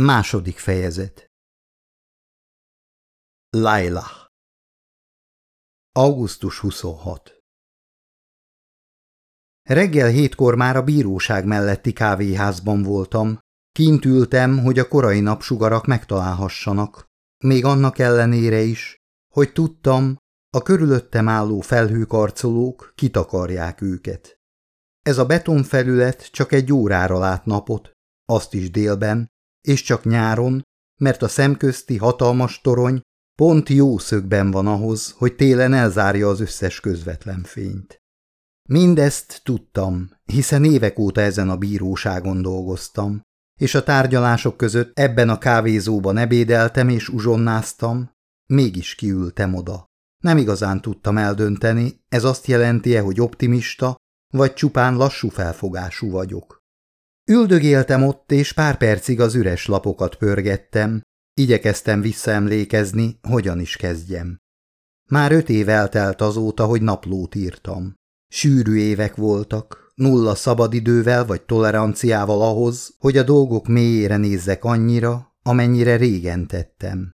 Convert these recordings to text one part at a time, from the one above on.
Második fejezet Laila Augusztus 26 Reggel hétkor már a bíróság melletti kávéházban voltam. Kint ültem, hogy a korai napsugarak megtalálhassanak, még annak ellenére is, hogy tudtam, a körülöttem álló felhőkarcolók kitakarják őket. Ez a betonfelület csak egy órára lát napot, azt is délben, és csak nyáron, mert a szemközti hatalmas torony pont jó szögben van ahhoz, hogy télen elzárja az összes közvetlen fényt. Mindezt tudtam, hiszen évek óta ezen a bíróságon dolgoztam, és a tárgyalások között ebben a kávézóban ebédeltem és uzsonnáztam, mégis kiültem oda. Nem igazán tudtam eldönteni, ez azt jelenti-e, hogy optimista, vagy csupán lassú felfogású vagyok. Üldögéltem ott, és pár percig az üres lapokat pörgettem, igyekeztem visszaemlékezni, hogyan is kezdjem. Már öt év eltelt azóta, hogy naplót írtam. Sűrű évek voltak, nulla szabadidővel vagy toleranciával ahhoz, hogy a dolgok mélyére nézzek annyira, amennyire régen tettem.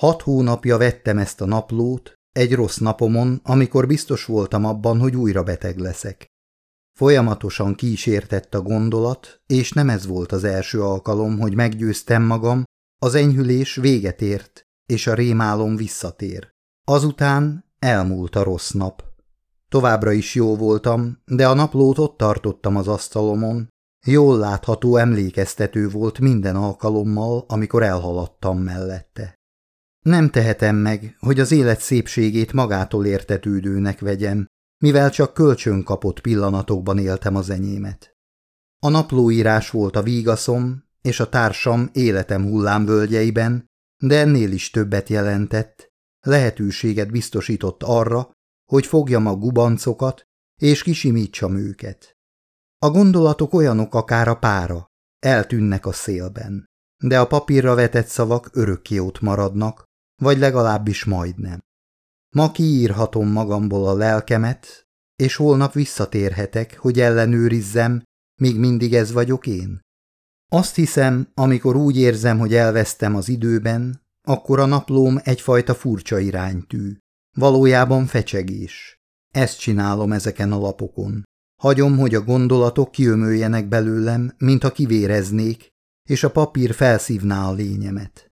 Hat hónapja vettem ezt a naplót, egy rossz napomon, amikor biztos voltam abban, hogy újra beteg leszek. Folyamatosan kísértett a gondolat, és nem ez volt az első alkalom, hogy meggyőztem magam, az enyhülés véget ért, és a rémálom visszatér. Azután elmúlt a rossz nap. Továbbra is jó voltam, de a naplót ott tartottam az asztalomon. Jól látható emlékeztető volt minden alkalommal, amikor elhaladtam mellette. Nem tehetem meg, hogy az élet szépségét magától értetődőnek vegyem, mivel csak kölcsön kapott pillanatokban éltem az enyémet. A naplóírás volt a vígaszom, és a társam életem hullámvölgyeiben, de ennél is többet jelentett, lehetőséget biztosított arra, hogy fogjam a gubancokat, és kisimítsam őket. A gondolatok olyanok akár a pára, eltűnnek a szélben, de a papírra vetett szavak örökké ott maradnak, vagy legalábbis majdnem. Ma kiírhatom magamból a lelkemet, és holnap visszatérhetek, hogy ellenőrizzem, még mindig ez vagyok én. Azt hiszem, amikor úgy érzem, hogy elvesztem az időben, akkor a naplóm egyfajta furcsa iránytű. Valójában fecsegés. Ezt csinálom ezeken a lapokon. Hagyom, hogy a gondolatok kiömöljenek belőlem, mint ha kivéreznék, és a papír felszívná a lényemet.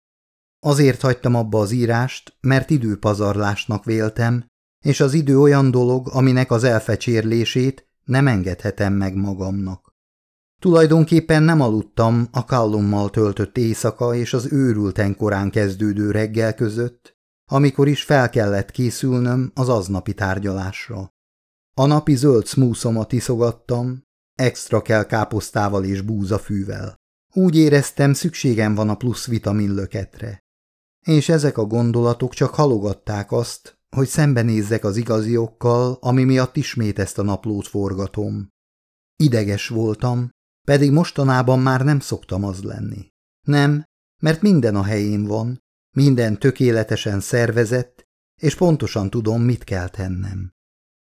Azért hagytam abba az írást, mert időpazarlásnak véltem, és az idő olyan dolog, aminek az elfecsérlését nem engedhetem meg magamnak. Tulajdonképpen nem aludtam a kallummal töltött éjszaka és az őrülten korán kezdődő reggel között, amikor is fel kellett készülnöm az aznapi tárgyalásra. A napi zöld smúszomat iszogattam, extra kell káposztával és búzafűvel. Úgy éreztem, szükségem van a plusz vitaminlöketre és ezek a gondolatok csak halogatták azt, hogy szembenézzek az igaziokkal, ami miatt ismét ezt a naplót forgatom. Ideges voltam, pedig mostanában már nem szoktam az lenni. Nem, mert minden a helyén van, minden tökéletesen szervezett, és pontosan tudom, mit kell tennem.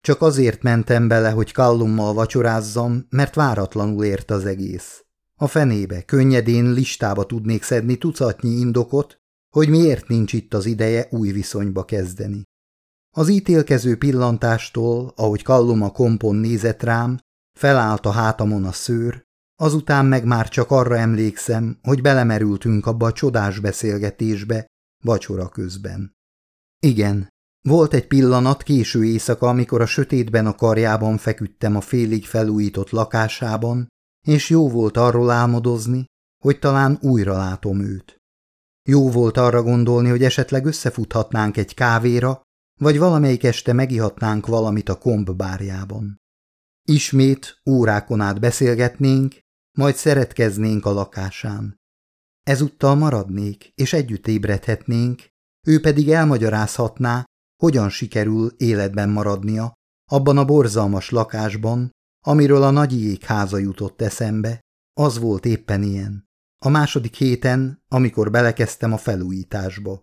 Csak azért mentem bele, hogy kallummal vacsorázzam, mert váratlanul ért az egész. A fenébe, könnyedén listába tudnék szedni tucatnyi indokot, hogy miért nincs itt az ideje új viszonyba kezdeni. Az ítélkező pillantástól, ahogy Kallum a kompon nézett rám, felállt a hátamon a szőr, azután meg már csak arra emlékszem, hogy belemerültünk abba a csodás beszélgetésbe, vacsora közben. Igen, volt egy pillanat késő éjszaka, amikor a sötétben a karjában feküdtem a félig felújított lakásában, és jó volt arról álmodozni, hogy talán újra látom őt. Jó volt arra gondolni, hogy esetleg összefuthatnánk egy kávéra, vagy valamelyik este megihatnánk valamit a komb bárjában. Ismét órákon át beszélgetnénk, majd szeretkeznénk a lakásán. Ezúttal maradnék, és együtt ébredhetnénk, ő pedig elmagyarázhatná, hogyan sikerül életben maradnia, abban a borzalmas lakásban, amiről a nagyiék háza jutott eszembe, az volt éppen ilyen. A második héten, amikor belekezdtem a felújításba.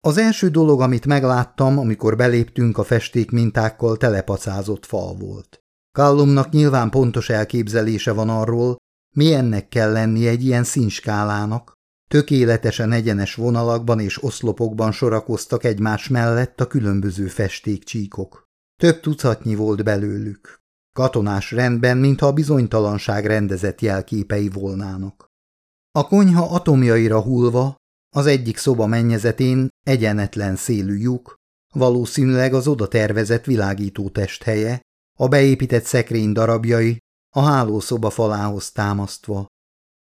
Az első dolog, amit megláttam, amikor beléptünk a festék mintákkal telepacázott fal volt. Kallumnak nyilván pontos elképzelése van arról, milyennek kell lenni egy ilyen színskálának, Tökéletesen egyenes vonalakban és oszlopokban sorakoztak egymás mellett a különböző festékcsíkok. Több tucatnyi volt belőlük. Katonás rendben, mintha a bizonytalanság rendezett jelképei volnának. A konyha atomjaira hullva, az egyik szoba mennyezetén egyenetlen szélű lyuk, valószínűleg az oda tervezett világító testhelye, a beépített szekrény darabjai, a hálószoba falához támasztva.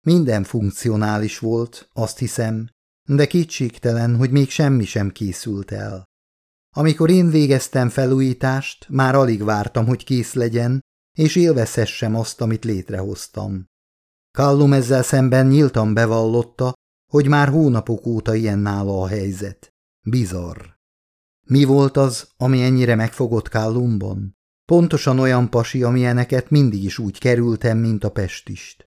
Minden funkcionális volt, azt hiszem, de kétségtelen, hogy még semmi sem készült el. Amikor én végeztem felújítást, már alig vártam, hogy kész legyen, és élvezhessem azt, amit létrehoztam. Kallum ezzel szemben nyíltan bevallotta, hogy már hónapok óta ilyen nála a helyzet. Bizarr. Mi volt az, ami ennyire megfogott Kallumban? Pontosan olyan pasi, amilyeneket mindig is úgy kerültem, mint a pestist.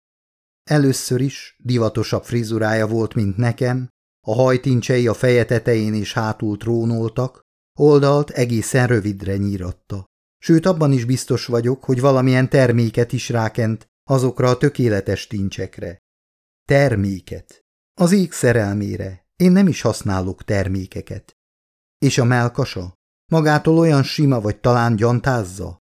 Először is divatosabb frizurája volt, mint nekem, a hajtincsei a feje tetején és hátul trónoltak, oldalt egészen rövidre nyíratta. Sőt, abban is biztos vagyok, hogy valamilyen terméket is rákent azokra a tökéletes tincsekre. Terméket. Az ég szerelmére. Én nem is használok termékeket. És a melkasa? Magától olyan sima vagy talán gyantázza?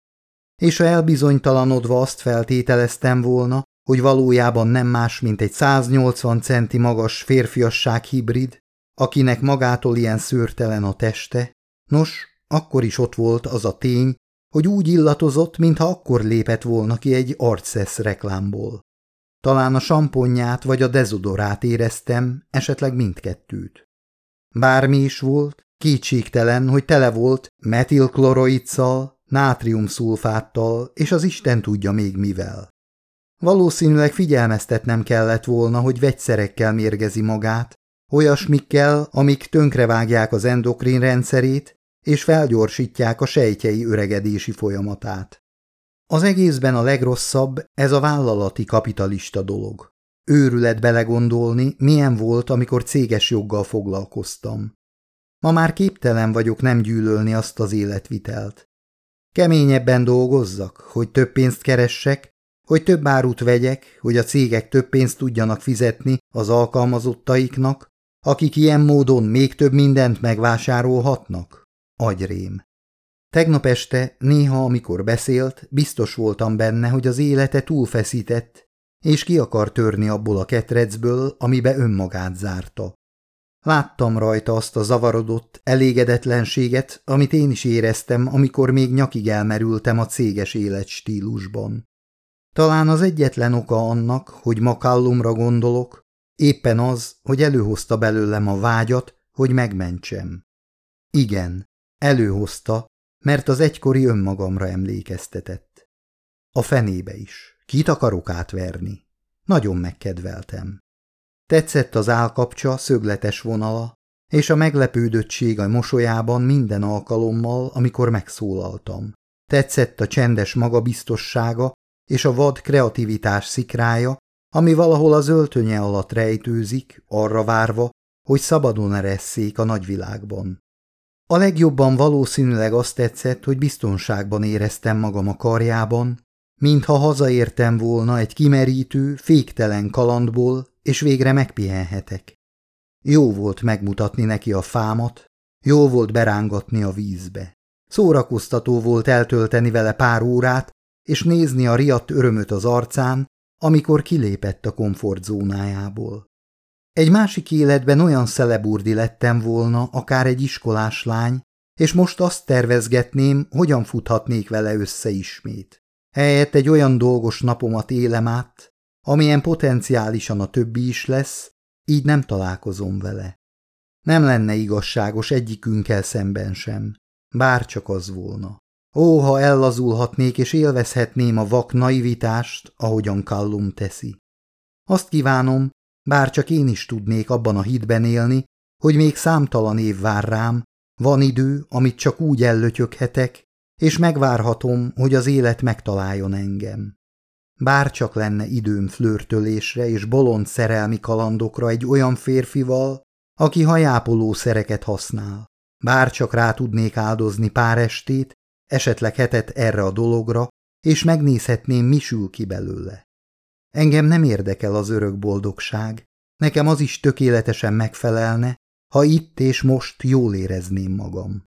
És ha elbizonytalanodva azt feltételeztem volna, hogy valójában nem más, mint egy 180 centi magas férfiasság hibrid, akinek magától ilyen szőrtelen a teste, nos, akkor is ott volt az a tény, hogy úgy illatozott, mintha akkor lépett volna ki egy arcesz reklámból. Talán a samponját vagy a dezodorát éreztem, esetleg mindkettőt. Bármi is volt, kétségtelen, hogy tele volt metilkloroiddal, nátriumszulfáttal, és az Isten tudja még mivel. Valószínűleg figyelmeztetnem kellett volna, hogy vegyszerekkel mérgezi magát, olyasmikkel, amik tönkrevágják az endokrin rendszerét, és felgyorsítják a sejtjei öregedési folyamatát. Az egészben a legrosszabb ez a vállalati kapitalista dolog. Őrület belegondolni, milyen volt, amikor céges joggal foglalkoztam. Ma már képtelen vagyok nem gyűlölni azt az életvitelt. Keményebben dolgozzak, hogy több pénzt keressek, hogy több árut vegyek, hogy a cégek több pénzt tudjanak fizetni az alkalmazottaiknak, akik ilyen módon még több mindent megvásárolhatnak? Agyrém. Tegnap este, néha, amikor beszélt, biztos voltam benne, hogy az élete túlfeszített, és ki akar törni abból a ketrecből, amibe önmagát zárta. Láttam rajta azt a zavarodott, elégedetlenséget, amit én is éreztem, amikor még nyakig elmerültem a céges életstílusban. Talán az egyetlen oka annak, hogy Makallumra gondolok, éppen az, hogy előhozta belőlem a vágyat, hogy megmentsem. Igen, előhozta, mert az egykori önmagamra emlékeztetett. A fenébe is. Kit akarok átverni? Nagyon megkedveltem. Tetszett az állkapcsa, szögletes vonala, és a meglepődöttség a mosolyában minden alkalommal, amikor megszólaltam. Tetszett a csendes magabiztossága és a vad kreativitás szikrája, ami valahol az öltönye alatt rejtőzik, arra várva, hogy szabadon eresszék a nagyvilágban. A legjobban valószínűleg azt tetszett, hogy biztonságban éreztem magam a karjában, mintha hazaértem volna egy kimerítő, féktelen kalandból, és végre megpihenhetek. Jó volt megmutatni neki a fámat, jó volt berángatni a vízbe. Szórakoztató volt eltölteni vele pár órát, és nézni a riadt örömöt az arcán, amikor kilépett a komfortzónájából. Egy másik életben olyan szeleburdi lettem volna, akár egy iskolás lány, és most azt tervezgetném, hogyan futhatnék vele össze ismét. Helyett egy olyan dolgos napomat élem át, amilyen potenciálisan a többi is lesz, így nem találkozom vele. Nem lenne igazságos egyikünkkel szemben sem, bár csak az volna. Ó, ha ellazulhatnék és élvezhetném a vak naivitást, ahogyan Kallum teszi. Azt kívánom, bár csak én is tudnék abban a hitben élni, hogy még számtalan év vár rám, van idő, amit csak úgy ellötyöghetek, és megvárhatom, hogy az élet megtaláljon engem. Bár csak lenne időm flörtölésre és bolond szerelmi kalandokra egy olyan férfival, aki hajápoló szereket használ. Bár csak rá tudnék áldozni pár estét, esetleg hetet erre a dologra, és megnézhetném, mi sül ki belőle. Engem nem érdekel az örök boldogság, Nekem az is tökéletesen megfelelne, ha itt és most jól érezném magam.